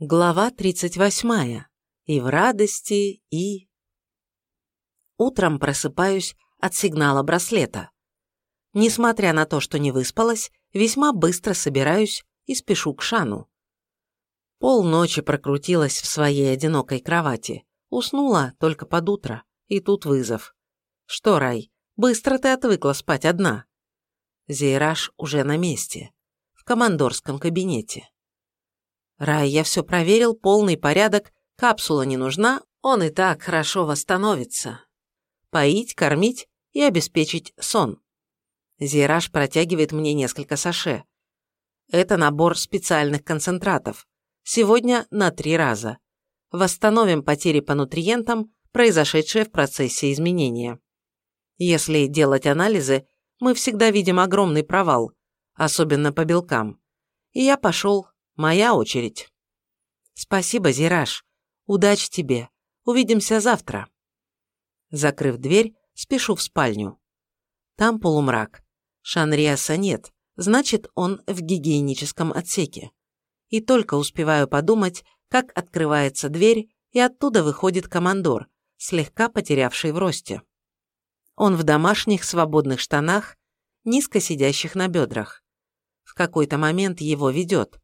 Глава 38. И в радости, и... Утром просыпаюсь от сигнала браслета. Несмотря на то, что не выспалась, весьма быстро собираюсь и спешу к Шану. Полночи прокрутилась в своей одинокой кровати. Уснула только под утро, и тут вызов. Что, Рай, быстро ты отвыкла спать одна? Зейраж уже на месте, в командорском кабинете. Рай, я все проверил, полный порядок, капсула не нужна, он и так хорошо восстановится. Поить, кормить и обеспечить сон. Зираж протягивает мне несколько саше. Это набор специальных концентратов. Сегодня на три раза. Восстановим потери по нутриентам, произошедшие в процессе изменения. Если делать анализы, мы всегда видим огромный провал, особенно по белкам. И я пошел Моя очередь. Спасибо, Зираж. Удачи тебе. Увидимся завтра. Закрыв дверь, спешу в спальню. Там полумрак. Шанриаса нет, значит, он в гигиеническом отсеке. И только успеваю подумать, как открывается дверь, и оттуда выходит командор, слегка потерявший в росте. Он в домашних свободных штанах, низко сидящих на бедрах. В какой-то момент его ведет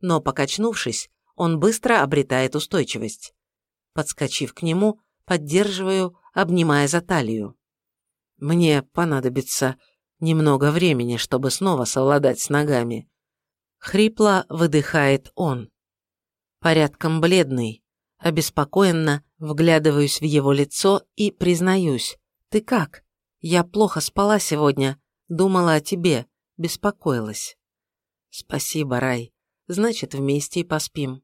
но, покачнувшись, он быстро обретает устойчивость. Подскочив к нему, поддерживаю, обнимая за талию. Мне понадобится немного времени, чтобы снова совладать с ногами. Хрипло выдыхает он. Порядком бледный, обеспокоенно вглядываюсь в его лицо и признаюсь. «Ты как? Я плохо спала сегодня, думала о тебе, беспокоилась». «Спасибо, Рай значит, вместе и поспим.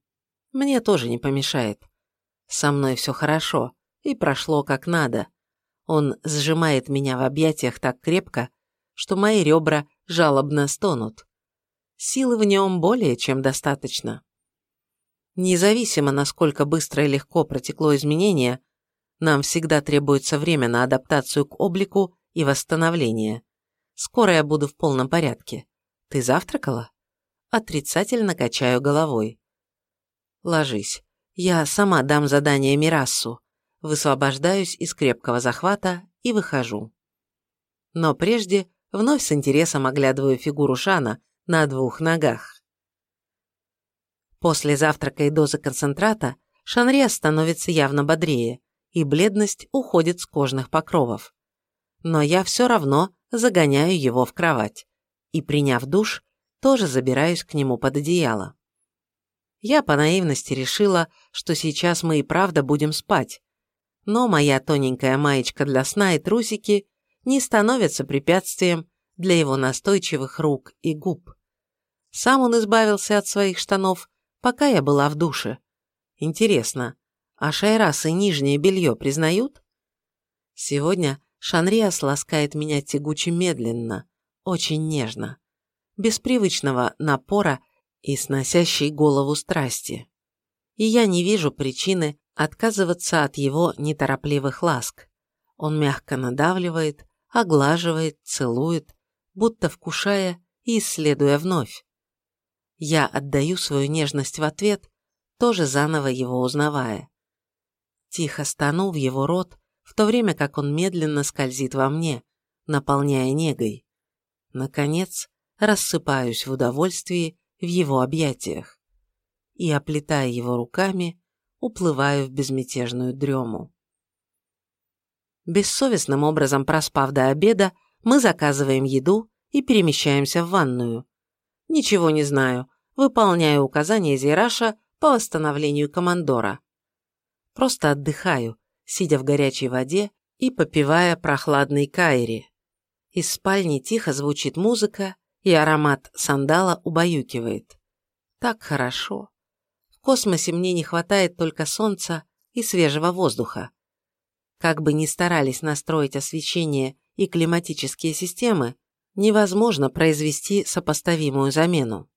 Мне тоже не помешает. Со мной все хорошо, и прошло как надо. Он сжимает меня в объятиях так крепко, что мои ребра жалобно стонут. Силы в нем более чем достаточно. Независимо, насколько быстро и легко протекло изменение, нам всегда требуется время на адаптацию к облику и восстановление. Скоро я буду в полном порядке. Ты завтракала? Отрицательно качаю головой. Ложись. Я сама дам задание Мирассу. Высвобождаюсь из крепкого захвата и выхожу. Но прежде вновь с интересом оглядываю фигуру Шана на двух ногах. После завтрака и дозы концентрата Шанрия становится явно бодрее, и бледность уходит с кожных покровов. Но я все равно загоняю его в кровать и, приняв душ, тоже забираюсь к нему под одеяло. Я по наивности решила, что сейчас мы и правда будем спать. Но моя тоненькая маечка для сна и трусики не становятся препятствием для его настойчивых рук и губ. Сам он избавился от своих штанов, пока я была в душе. Интересно, а шайрасы нижнее белье признают? Сегодня Шанриас ласкает меня тягуче медленно, очень нежно без привычного напора и сносящей голову страсти. И я не вижу причины отказываться от его неторопливых ласк. Он мягко надавливает, оглаживает, целует, будто вкушая и исследуя вновь. Я отдаю свою нежность в ответ, тоже заново его узнавая. Тихо стану в его рот, в то время как он медленно скользит во мне, наполняя негой. Наконец, рассыпаюсь в удовольствии в его объятиях и, оплетая его руками, уплываю в безмятежную дрему. Бессовестным образом проспав до обеда, мы заказываем еду и перемещаемся в ванную. Ничего не знаю, выполняю указания Зейраша по восстановлению командора. Просто отдыхаю, сидя в горячей воде и попивая прохладный кайри. Из спальни тихо звучит музыка, и аромат сандала убаюкивает. Так хорошо. В космосе мне не хватает только солнца и свежего воздуха. Как бы ни старались настроить освещение и климатические системы, невозможно произвести сопоставимую замену.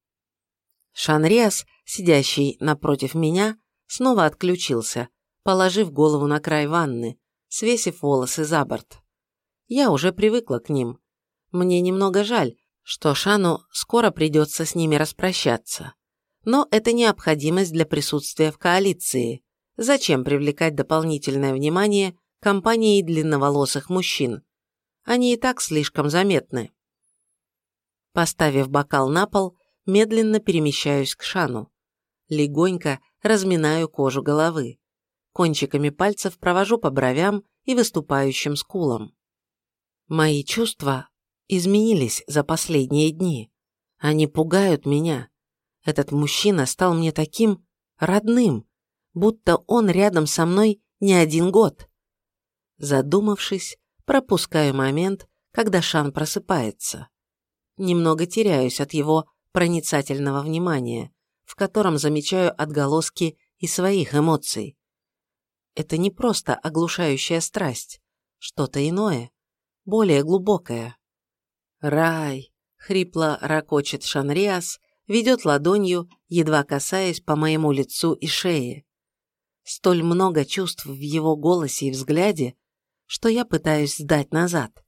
Шанриас, сидящий напротив меня, снова отключился, положив голову на край ванны, свесив волосы за борт. Я уже привыкла к ним. Мне немного жаль, что Шану скоро придется с ними распрощаться. Но это необходимость для присутствия в коалиции. Зачем привлекать дополнительное внимание компании длинноволосых мужчин? Они и так слишком заметны. Поставив бокал на пол, медленно перемещаюсь к Шану. Легонько разминаю кожу головы. Кончиками пальцев провожу по бровям и выступающим скулам. Мои чувства изменились за последние дни. Они пугают меня. Этот мужчина стал мне таким родным, будто он рядом со мной не один год. Задумавшись, пропускаю момент, когда Шан просыпается немного теряюсь от его проницательного внимания, в котором замечаю отголоски и своих эмоций. Это не просто оглушающая страсть, что-то иное, более глубокое. «Рай!» — хрипло ракочет Шанриас, ведет ладонью, едва касаясь по моему лицу и шее. Столь много чувств в его голосе и взгляде, что я пытаюсь сдать назад.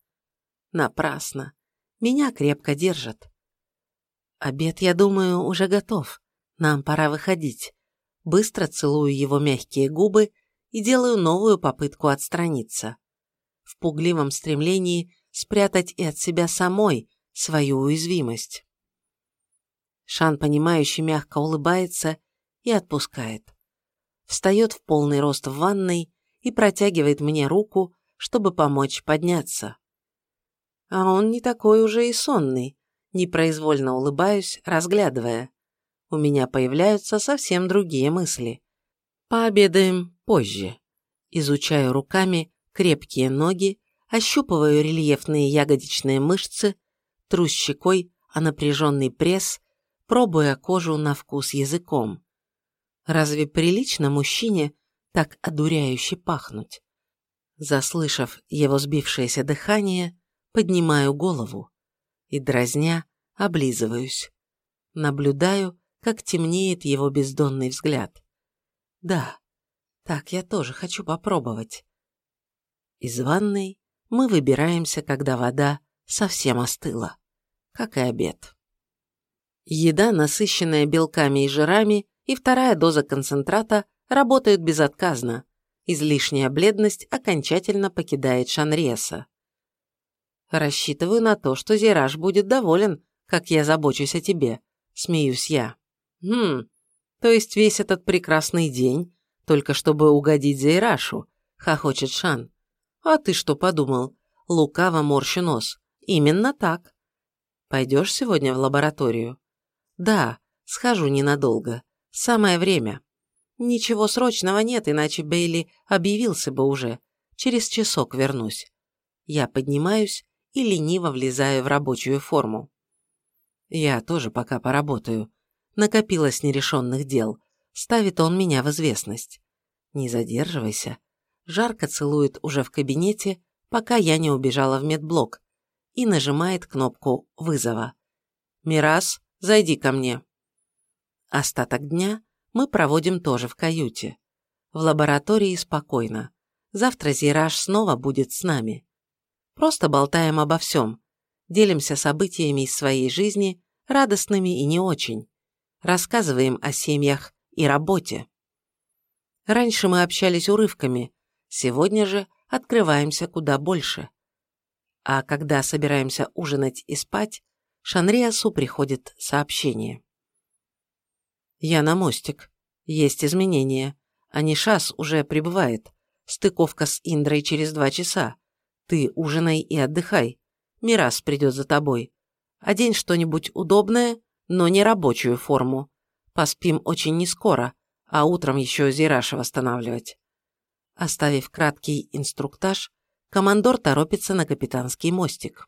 Напрасно. Меня крепко держат. Обед, я думаю, уже готов. Нам пора выходить. Быстро целую его мягкие губы и делаю новую попытку отстраниться. В пугливом стремлении спрятать и от себя самой свою уязвимость. Шан, понимающий, мягко улыбается и отпускает. Встает в полный рост в ванной и протягивает мне руку, чтобы помочь подняться. А он не такой уже и сонный. Непроизвольно улыбаюсь, разглядывая. У меня появляются совсем другие мысли. Пообедаем позже. Изучаю руками крепкие ноги, ощупываю рельефные ягодичные мышцы, тру щекой о напряженный пресс, пробуя кожу на вкус языком. Разве прилично мужчине так одуряюще пахнуть? Заслышав его сбившееся дыхание, поднимаю голову и, дразня, облизываюсь. Наблюдаю, как темнеет его бездонный взгляд. Да, так я тоже хочу попробовать. Из ванной мы выбираемся, когда вода совсем остыла, как и обед. Еда, насыщенная белками и жирами, и вторая доза концентрата работают безотказно. Излишняя бледность окончательно покидает Шанреса. Рассчитываю на то, что Зираж будет доволен, как я забочусь о тебе», – смеюсь я. «Хм, то есть весь этот прекрасный день, только чтобы угодить Зейрашу», – хохочет Шан. «А ты что подумал?» – лукаво морщу нос. «Именно так». «Пойдешь сегодня в лабораторию?» «Да, схожу ненадолго. Самое время». «Ничего срочного нет, иначе Бейли объявился бы уже. Через часок вернусь». Я поднимаюсь и лениво влезаю в рабочую форму. Я тоже пока поработаю. Накопилось нерешенных дел. Ставит он меня в известность. Не задерживайся. Жарко целует уже в кабинете, пока я не убежала в медблок, и нажимает кнопку вызова. «Мирас, зайди ко мне». Остаток дня мы проводим тоже в каюте. В лаборатории спокойно. Завтра Зираж снова будет с нами. Просто болтаем обо всем, делимся событиями из своей жизни, радостными и не очень, рассказываем о семьях и работе. Раньше мы общались урывками, сегодня же открываемся куда больше. А когда собираемся ужинать и спать, Шанриасу приходит сообщение. «Я на мостик. Есть изменения. Анишас уже прибывает. Стыковка с Индрой через два часа. Ты ужинай и отдыхай. Мирас придет за тобой. Одень что-нибудь удобное, но не рабочую форму. Поспим очень нескоро, а утром еще Зираша восстанавливать. Оставив краткий инструктаж, командор торопится на капитанский мостик.